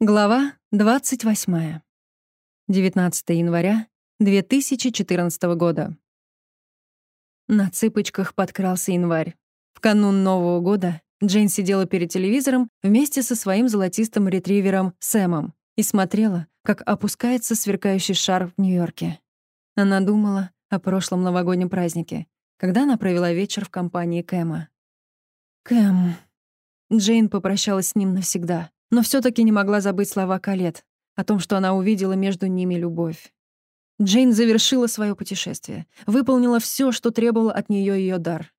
Глава 28. 19 января 2014 года. На цыпочках подкрался январь. В канун Нового года Джейн сидела перед телевизором вместе со своим золотистым ретривером Сэмом и смотрела, как опускается сверкающий шар в Нью-Йорке. Она думала о прошлом новогоднем празднике, когда она провела вечер в компании Кэма. Кэм. Джейн попрощалась с ним навсегда но все таки не могла забыть слова Калет о том, что она увидела между ними любовь. Джейн завершила свое путешествие, выполнила все, что требовал от нее ее дар.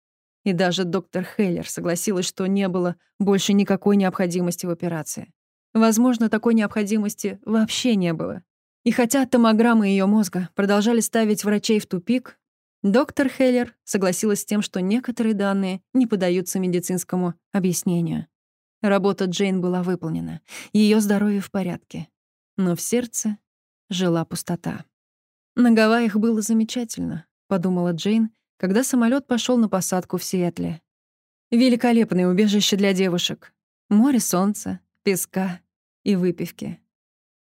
И даже доктор Хейлер согласилась, что не было больше никакой необходимости в операции. Возможно, такой необходимости вообще не было. И хотя томограммы ее мозга продолжали ставить врачей в тупик, доктор Хейлер согласилась с тем, что некоторые данные не поддаются медицинскому объяснению. Работа Джейн была выполнена, ее здоровье в порядке. Но в сердце жила пустота. «На Гавайях было замечательно», — подумала Джейн, когда самолет пошел на посадку в Сиэтле. Великолепное убежище для девушек. Море солнца, песка и выпивки.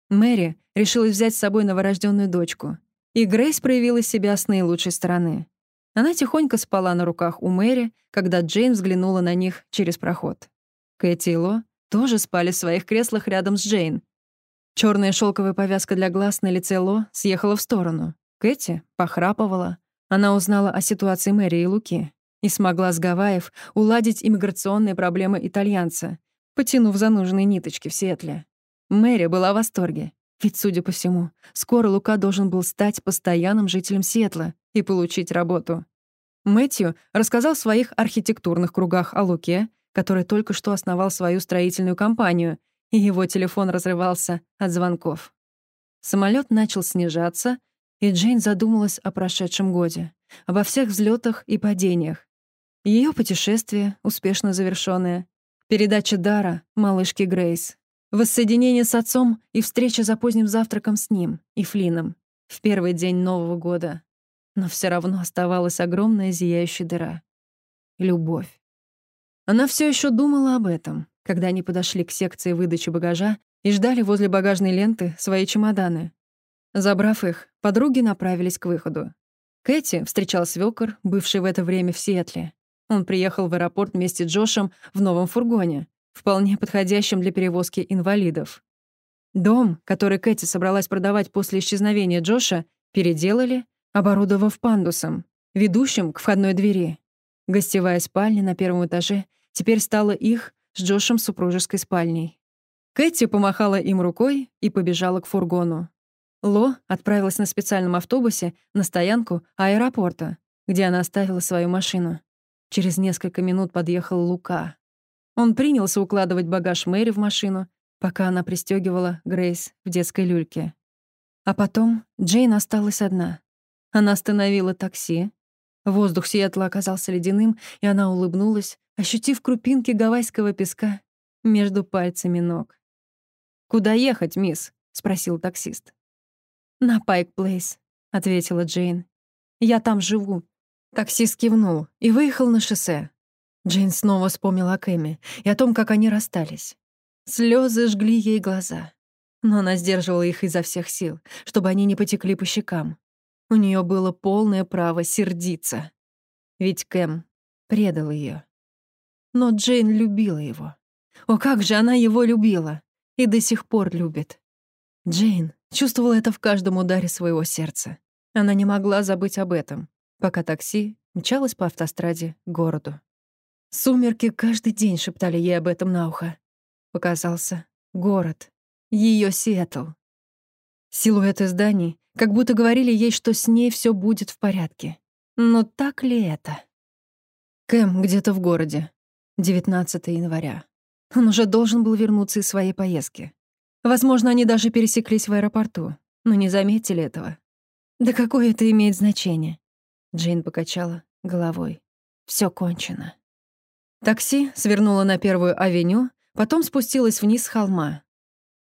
Мэри решилась взять с собой новорожденную дочку, и Грейс проявила себя с наилучшей стороны. Она тихонько спала на руках у Мэри, когда Джейн взглянула на них через проход. Кэти и Ло тоже спали в своих креслах рядом с Джейн. Черная шелковая повязка для глаз на лице Ло съехала в сторону. Кэти похрапывала. Она узнала о ситуации Мэри и Луки и смогла с Гавайев уладить иммиграционные проблемы итальянца, потянув за нужные ниточки в Сиэтле. Мэри была в восторге, ведь, судя по всему, скоро Лука должен был стать постоянным жителем Сиэтла и получить работу. Мэтью рассказал в своих архитектурных кругах о Луке который только что основал свою строительную компанию, и его телефон разрывался от звонков. Самолет начал снижаться, и Джейн задумалась о прошедшем годе, обо всех взлетах и падениях. Ее путешествие, успешно завершенное, передача дара малышке Грейс, воссоединение с отцом и встреча за поздним завтраком с ним и Флином в первый день Нового года. Но все равно оставалась огромная зияющая дыра. Любовь. Она все еще думала об этом, когда они подошли к секции выдачи багажа и ждали возле багажной ленты свои чемоданы. Забрав их, подруги направились к выходу. Кэти встречал свёкор, бывший в это время в Сиэтле. Он приехал в аэропорт вместе с Джошем в новом фургоне, вполне подходящем для перевозки инвалидов. Дом, который Кэти собралась продавать после исчезновения Джоша, переделали, оборудовав пандусом, ведущим к входной двери. Гостевая спальня на первом этаже теперь стала их с Джошем супружеской спальней. Кэти помахала им рукой и побежала к фургону. Ло отправилась на специальном автобусе на стоянку аэропорта, где она оставила свою машину. Через несколько минут подъехал Лука. Он принялся укладывать багаж Мэри в машину, пока она пристегивала Грейс в детской люльке. А потом Джейн осталась одна. Она остановила такси. Воздух Сиэтла оказался ледяным, и она улыбнулась, ощутив крупинки гавайского песка между пальцами ног. «Куда ехать, мисс?» — спросил таксист. «На Пайк Плейс», — ответила Джейн. «Я там живу». Таксист кивнул и выехал на шоссе. Джейн снова вспомнила о Кэме и о том, как они расстались. Слезы жгли ей глаза. Но она сдерживала их изо всех сил, чтобы они не потекли по щекам. У нее было полное право сердиться. Ведь Кэм предал ее. Но Джейн любила его. О, как же она его любила! И до сих пор любит. Джейн чувствовала это в каждом ударе своего сердца. Она не могла забыть об этом, пока такси мчалось по автостраде к городу. Сумерки каждый день шептали ей об этом на ухо. Показался город, ее Сиэтл. Силуэты зданий как будто говорили ей, что с ней все будет в порядке. Но так ли это? Кэм где-то в городе. 19 января. Он уже должен был вернуться из своей поездки. Возможно, они даже пересеклись в аэропорту, но не заметили этого. Да какое это имеет значение? Джейн покачала головой. Все кончено. Такси свернуло на первую авеню, потом спустилось вниз с холма.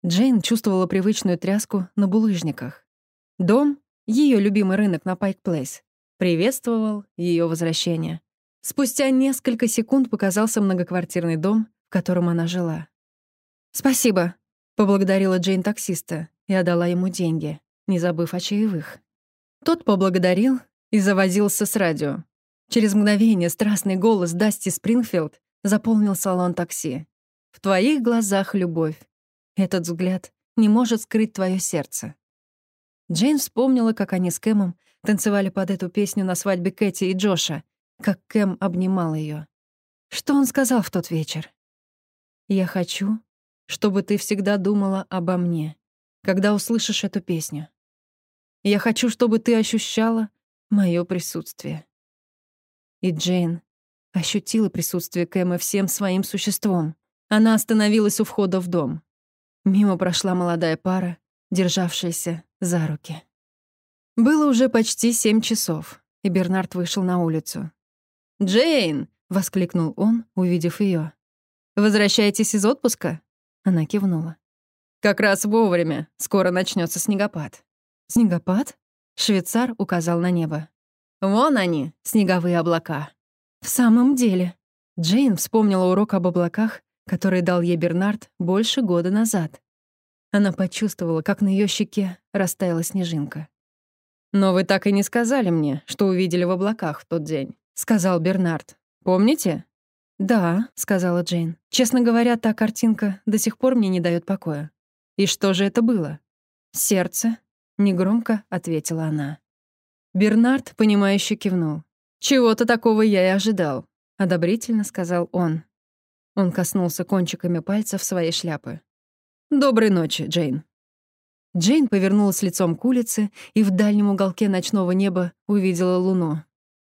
Джейн чувствовала привычную тряску на булыжниках. Дом, ее любимый рынок на Пайк Плейс, приветствовал ее возвращение. Спустя несколько секунд показался многоквартирный дом, в котором она жила. «Спасибо», Поблагодарила Джейн таксиста и отдала ему деньги, не забыв о чаевых. Тот поблагодарил и завозился с радио. Через мгновение страстный голос Дасти Спрингфилд заполнил салон такси. «В твоих глазах любовь. Этот взгляд не может скрыть твое сердце». Джейн вспомнила, как они с Кэмом танцевали под эту песню на свадьбе Кэти и Джоша, как Кэм обнимал ее. Что он сказал в тот вечер? «Я хочу, чтобы ты всегда думала обо мне, когда услышишь эту песню. Я хочу, чтобы ты ощущала мое присутствие». И Джейн ощутила присутствие Кэма всем своим существом. Она остановилась у входа в дом. Мимо прошла молодая пара, державшаяся за руки. Было уже почти семь часов, и Бернард вышел на улицу. «Джейн!» — воскликнул он, увидев ее. «Возвращаетесь из отпуска?» Она кивнула. «Как раз вовремя. Скоро начнется снегопад». «Снегопад?» — швейцар указал на небо. «Вон они, снеговые облака». «В самом деле». Джейн вспомнила урок об облаках, который дал ей Бернард больше года назад. Она почувствовала, как на ее щеке растаяла снежинка. «Но вы так и не сказали мне, что увидели в облаках в тот день», — сказал Бернард. «Помните?» «Да», — сказала Джейн. «Честно говоря, та картинка до сих пор мне не дает покоя». «И что же это было?» «Сердце», — негромко ответила она. Бернард, понимающе кивнул. «Чего-то такого я и ожидал», — одобрительно сказал он. Он коснулся кончиками пальцев своей шляпы. «Доброй ночи, Джейн». Джейн повернулась лицом к улице и в дальнем уголке ночного неба увидела луну.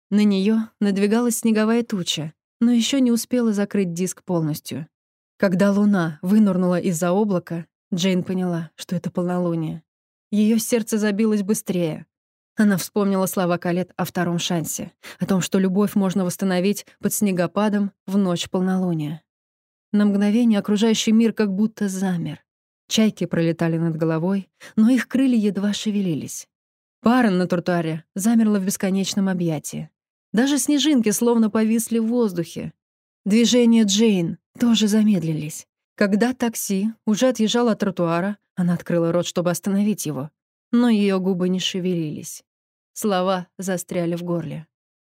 На нее надвигалась снеговая туча, но еще не успела закрыть диск полностью. Когда луна вынырнула из-за облака, Джейн поняла, что это полнолуние. Ее сердце забилось быстрее. Она вспомнила слова Калет о втором шансе, о том, что любовь можно восстановить под снегопадом в ночь полнолуния. На мгновение окружающий мир как будто замер. Чайки пролетали над головой, но их крылья едва шевелились. Пара на тротуаре замерла в бесконечном объятии. Даже снежинки словно повисли в воздухе. Движения Джейн тоже замедлились. Когда такси уже отъезжало от тротуара, она открыла рот, чтобы остановить его, но ее губы не шевелились. Слова застряли в горле.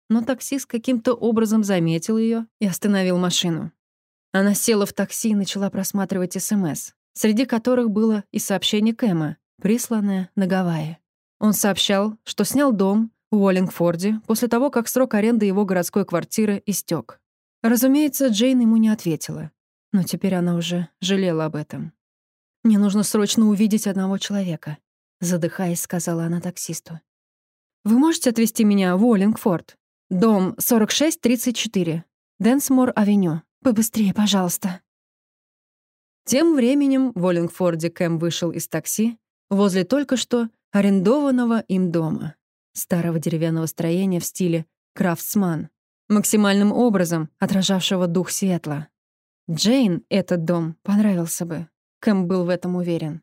Но таксист каким-то образом заметил ее и остановил машину. Она села в такси и начала просматривать СМС, среди которых было и сообщение Кэма, присланное на Гавайи. Он сообщал, что снял дом в Уоллингфорде после того, как срок аренды его городской квартиры истек. Разумеется, Джейн ему не ответила, но теперь она уже жалела об этом. «Мне нужно срочно увидеть одного человека», — задыхаясь, сказала она таксисту. «Вы можете отвезти меня в Уоллингфорд? Дом 4634, Денсмор-авеню. Побыстрее, пожалуйста». Тем временем в Уоллингфорде Кэм вышел из такси возле только что арендованного им дома, старого деревянного строения в стиле «Крафтсман», максимальным образом отражавшего дух Сиэтла. Джейн этот дом понравился бы. Кэм был в этом уверен.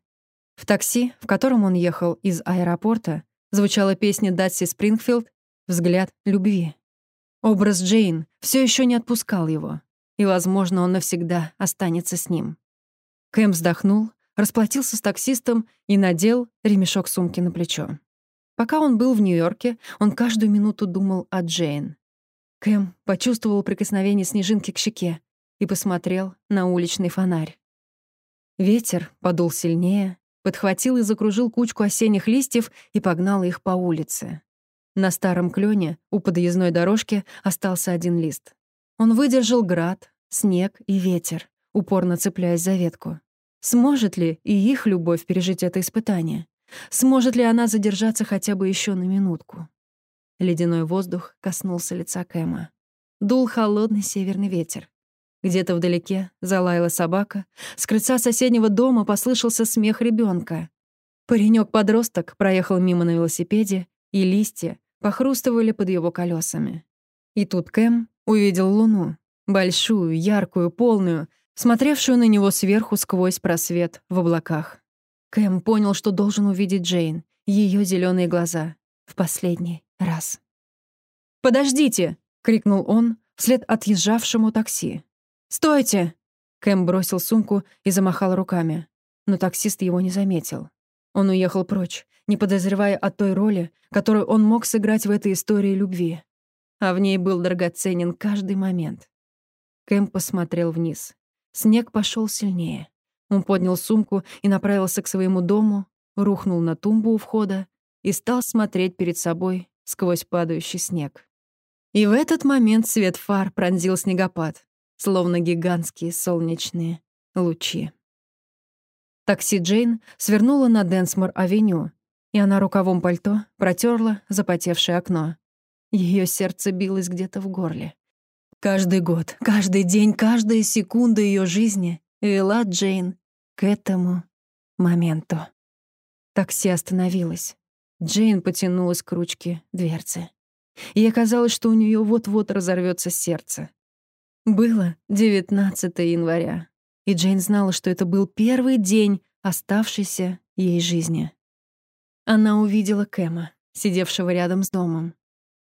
В такси, в котором он ехал из аэропорта, звучала песня Датси Спрингфилд «Взгляд любви». Образ Джейн все еще не отпускал его, и, возможно, он навсегда останется с ним. Кэм вздохнул, расплатился с таксистом и надел ремешок сумки на плечо. Пока он был в Нью-Йорке, он каждую минуту думал о Джейн. Кэм почувствовал прикосновение снежинки к щеке и посмотрел на уличный фонарь. Ветер подул сильнее, подхватил и закружил кучку осенних листьев и погнал их по улице. На старом клёне у подъездной дорожки остался один лист. Он выдержал град, снег и ветер, упорно цепляясь за ветку. Сможет ли и их любовь пережить это испытание? Сможет ли она задержаться хотя бы еще на минутку? Ледяной воздух коснулся лица Кэма. Дул холодный северный ветер. Где-то вдалеке залаяла собака. С крыльца соседнего дома послышался смех ребенка. паренек подросток проехал мимо на велосипеде, и листья похрустывали под его колесами. И тут Кэм увидел луну. Большую, яркую, полную, смотревшую на него сверху сквозь просвет в облаках. Кэм понял, что должен увидеть Джейн, ее зеленые глаза, в последний раз. «Подождите!» — крикнул он вслед отъезжавшему такси. «Стойте!» Кэм бросил сумку и замахал руками. но таксист его не заметил. Он уехал прочь, не подозревая о той роли, которую он мог сыграть в этой истории любви. А в ней был драгоценен каждый момент. Кэм посмотрел вниз. Снег пошел сильнее. Он поднял сумку и направился к своему дому, рухнул на тумбу у входа и стал смотреть перед собой сквозь падающий снег. И в этот момент свет фар пронзил снегопад, словно гигантские солнечные лучи. Такси Джейн свернуло на Денсмор-авеню, и она рукавом пальто протерла запотевшее окно. Ее сердце билось где-то в горле. Каждый год, каждый день, каждая секунда ее жизни вела Джейн к этому моменту. Такси остановилось. Джейн потянулась к ручке дверцы. Ей казалось, что у нее вот-вот разорвется сердце. Было 19 января и Джейн знала, что это был первый день оставшейся ей жизни. Она увидела Кэма, сидевшего рядом с домом.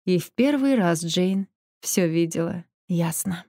И в первый раз Джейн все видела ясно.